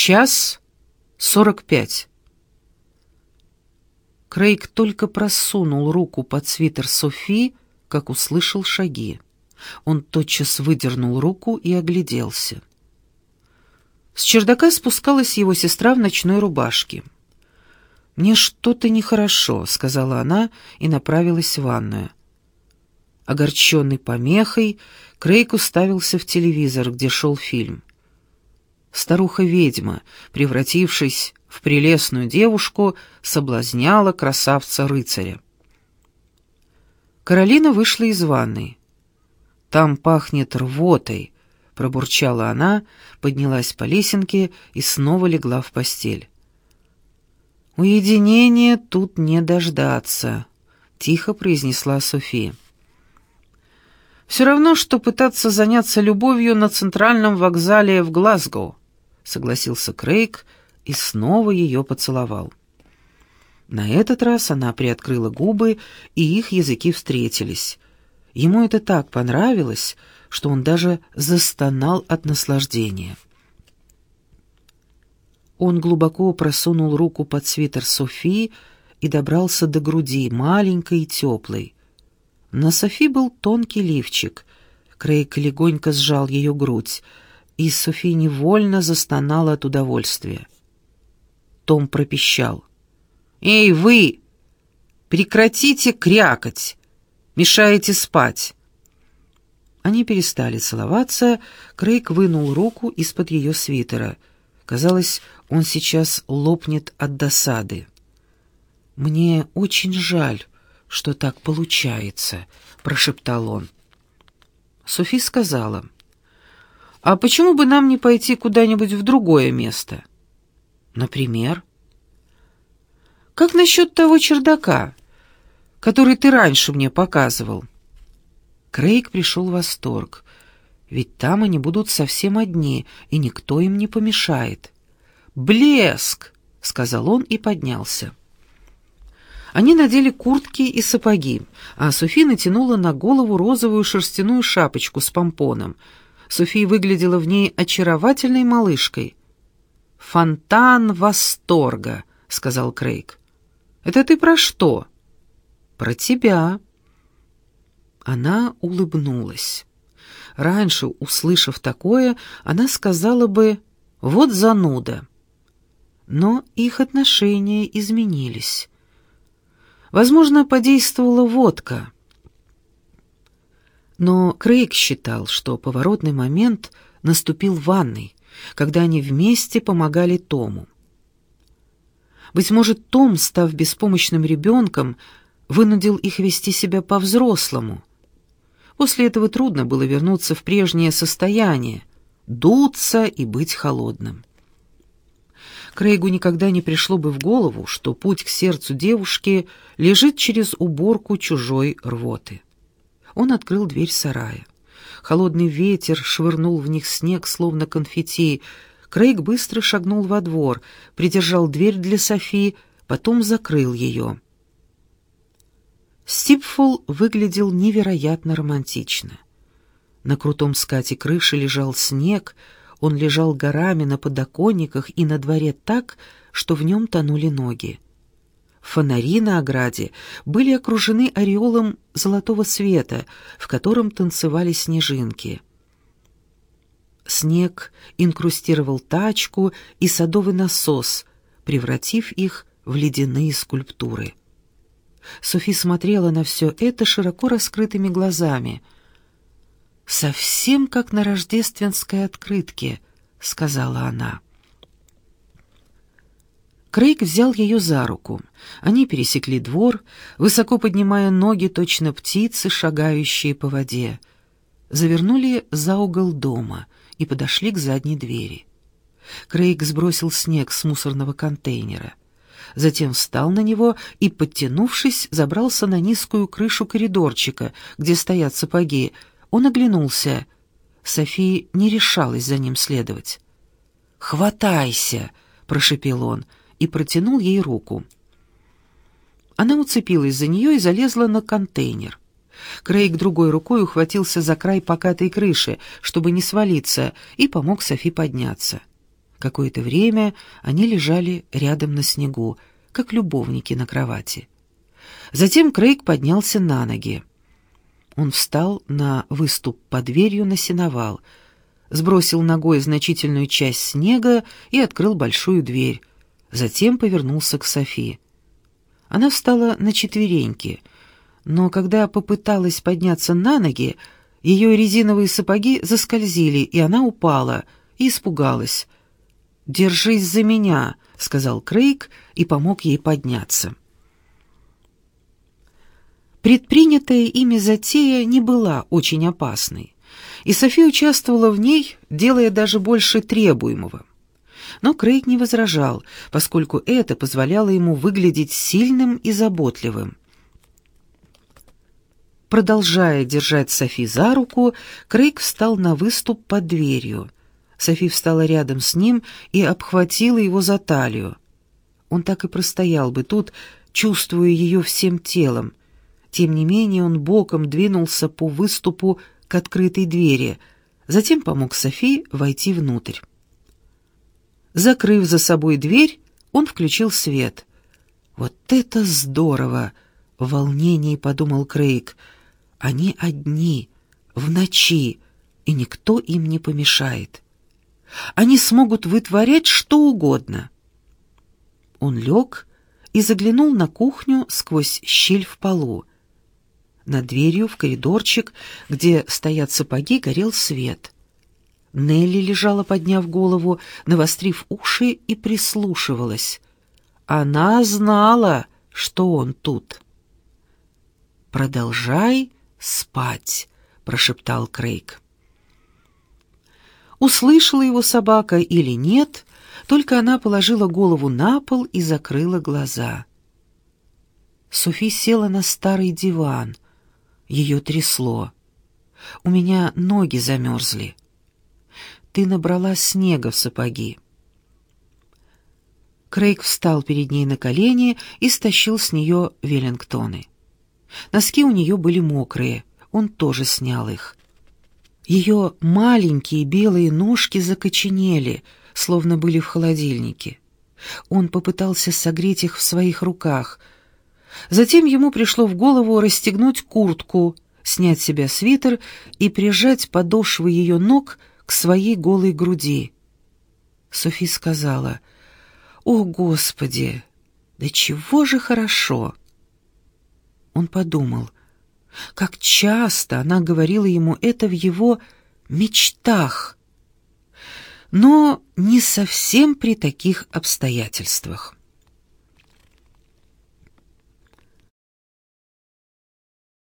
Час сорок пять. Крейг только просунул руку под свитер Софи, как услышал шаги. Он тотчас выдернул руку и огляделся. С чердака спускалась его сестра в ночной рубашке. «Мне что-то нехорошо», — сказала она и направилась в ванную. Огорченный помехой, Крейг уставился в телевизор, где шел фильм. Старуха-ведьма, превратившись в прелестную девушку, соблазняла красавца-рыцаря. Каролина вышла из ванной. «Там пахнет рвотой», — пробурчала она, поднялась по лесенке и снова легла в постель. «Уединения тут не дождаться», — тихо произнесла София. «Все равно, что пытаться заняться любовью на центральном вокзале в Глазго», — согласился Крейг и снова ее поцеловал. На этот раз она приоткрыла губы, и их языки встретились. Ему это так понравилось, что он даже застонал от наслаждения. Он глубоко просунул руку под свитер Софии и добрался до груди, маленькой и теплой. На Софи был тонкий лифчик. Крейг легонько сжал ее грудь, и Софи невольно застонала от удовольствия. Том пропищал. «Эй, вы! Прекратите крякать! Мешаете спать!» Они перестали целоваться, Крейг вынул руку из-под ее свитера. Казалось, он сейчас лопнет от досады. «Мне очень жаль, что так получается», — прошептал он. Софи сказала, «А почему бы нам не пойти куда-нибудь в другое место?» «Например?» «Как насчет того чердака, который ты раньше мне показывал?» Крейг пришел в восторг, ведь там они будут совсем одни, и никто им не помешает. «Блеск!» — сказал он и поднялся. Они надели куртки и сапоги, а Софи натянула на голову розовую шерстяную шапочку с помпоном. София выглядела в ней очаровательной малышкой. «Фонтан восторга», — сказал Крейг. «Это ты про что?» «Про тебя». Она улыбнулась. Раньше, услышав такое, она сказала бы «вот зануда» но их отношения изменились. Возможно, подействовала водка. Но Крейг считал, что поворотный момент наступил в ванной, когда они вместе помогали Тому. Быть может, Том, став беспомощным ребенком, вынудил их вести себя по-взрослому. После этого трудно было вернуться в прежнее состояние, дуться и быть холодным. Крейгу никогда не пришло бы в голову, что путь к сердцу девушки лежит через уборку чужой рвоты. Он открыл дверь сарая. Холодный ветер швырнул в них снег, словно конфетти. Крейг быстро шагнул во двор, придержал дверь для Софи, потом закрыл ее. Стипфул выглядел невероятно романтично. На крутом скате крыши лежал снег — он лежал горами на подоконниках и на дворе так, что в нем тонули ноги. Фонари на ограде были окружены ореолом золотого света, в котором танцевали снежинки. Снег инкрустировал тачку и садовый насос, превратив их в ледяные скульптуры. Софи смотрела на все это широко раскрытыми глазами — «Совсем как на рождественской открытке», — сказала она. Крейг взял ее за руку. Они пересекли двор, высоко поднимая ноги, точно птицы, шагающие по воде. Завернули за угол дома и подошли к задней двери. Крейг сбросил снег с мусорного контейнера. Затем встал на него и, подтянувшись, забрался на низкую крышу коридорчика, где стоят сапоги, он оглянулся. София не решалась за ним следовать. «Хватайся!» — прошепел он и протянул ей руку. Она уцепилась за нее и залезла на контейнер. Крейг другой рукой ухватился за край покатой крыши, чтобы не свалиться, и помог Софи подняться. Какое-то время они лежали рядом на снегу, как любовники на кровати. Затем Крейг поднялся на ноги. Он встал на выступ под дверью на сеновал, сбросил ногой значительную часть снега и открыл большую дверь. Затем повернулся к Софии. Она встала на четвереньки, но когда попыталась подняться на ноги, ее резиновые сапоги заскользили, и она упала и испугалась. «Держись за меня», — сказал Крейг и помог ей подняться. Предпринятая ими затея не была очень опасной, и София участвовала в ней, делая даже больше требуемого. Но Крейг не возражал, поскольку это позволяло ему выглядеть сильным и заботливым. Продолжая держать Софи за руку, Крейг встал на выступ под дверью. Софи встала рядом с ним и обхватила его за талию. Он так и простоял бы тут, чувствуя ее всем телом. Тем не менее он боком двинулся по выступу к открытой двери, затем помог Софи войти внутрь. Закрыв за собой дверь, он включил свет. «Вот это здорово!» — в волнении подумал Крейг — они одни, в ночи, и никто им не помешает. Они смогут вытворять что угодно. Он лег и заглянул на кухню сквозь щель в полу. Над дверью в коридорчик, где стоят сапоги, горел свет. Нелли лежала, подняв голову, навострив уши и прислушивалась. Она знала, что он тут. «Продолжай спать», — прошептал Крейг. Услышала его собака или нет, только она положила голову на пол и закрыла глаза. Софи села на старый диван. Ее трясло. «У меня ноги замерзли. Ты набрала снега в сапоги». Крейг встал перед ней на колени и стащил с нее веллингтоны. Носки у нее были мокрые, он тоже снял их. Ее маленькие белые ножки закоченели, словно были в холодильнике. Он попытался согреть их в своих руках. Затем ему пришло в голову расстегнуть куртку, снять с себя свитер и прижать подошвы ее ног к своей голой груди. Софи сказала, «О, Господи, да чего же хорошо!» Он подумал, как часто она говорила ему это в его мечтах, но не совсем при таких обстоятельствах.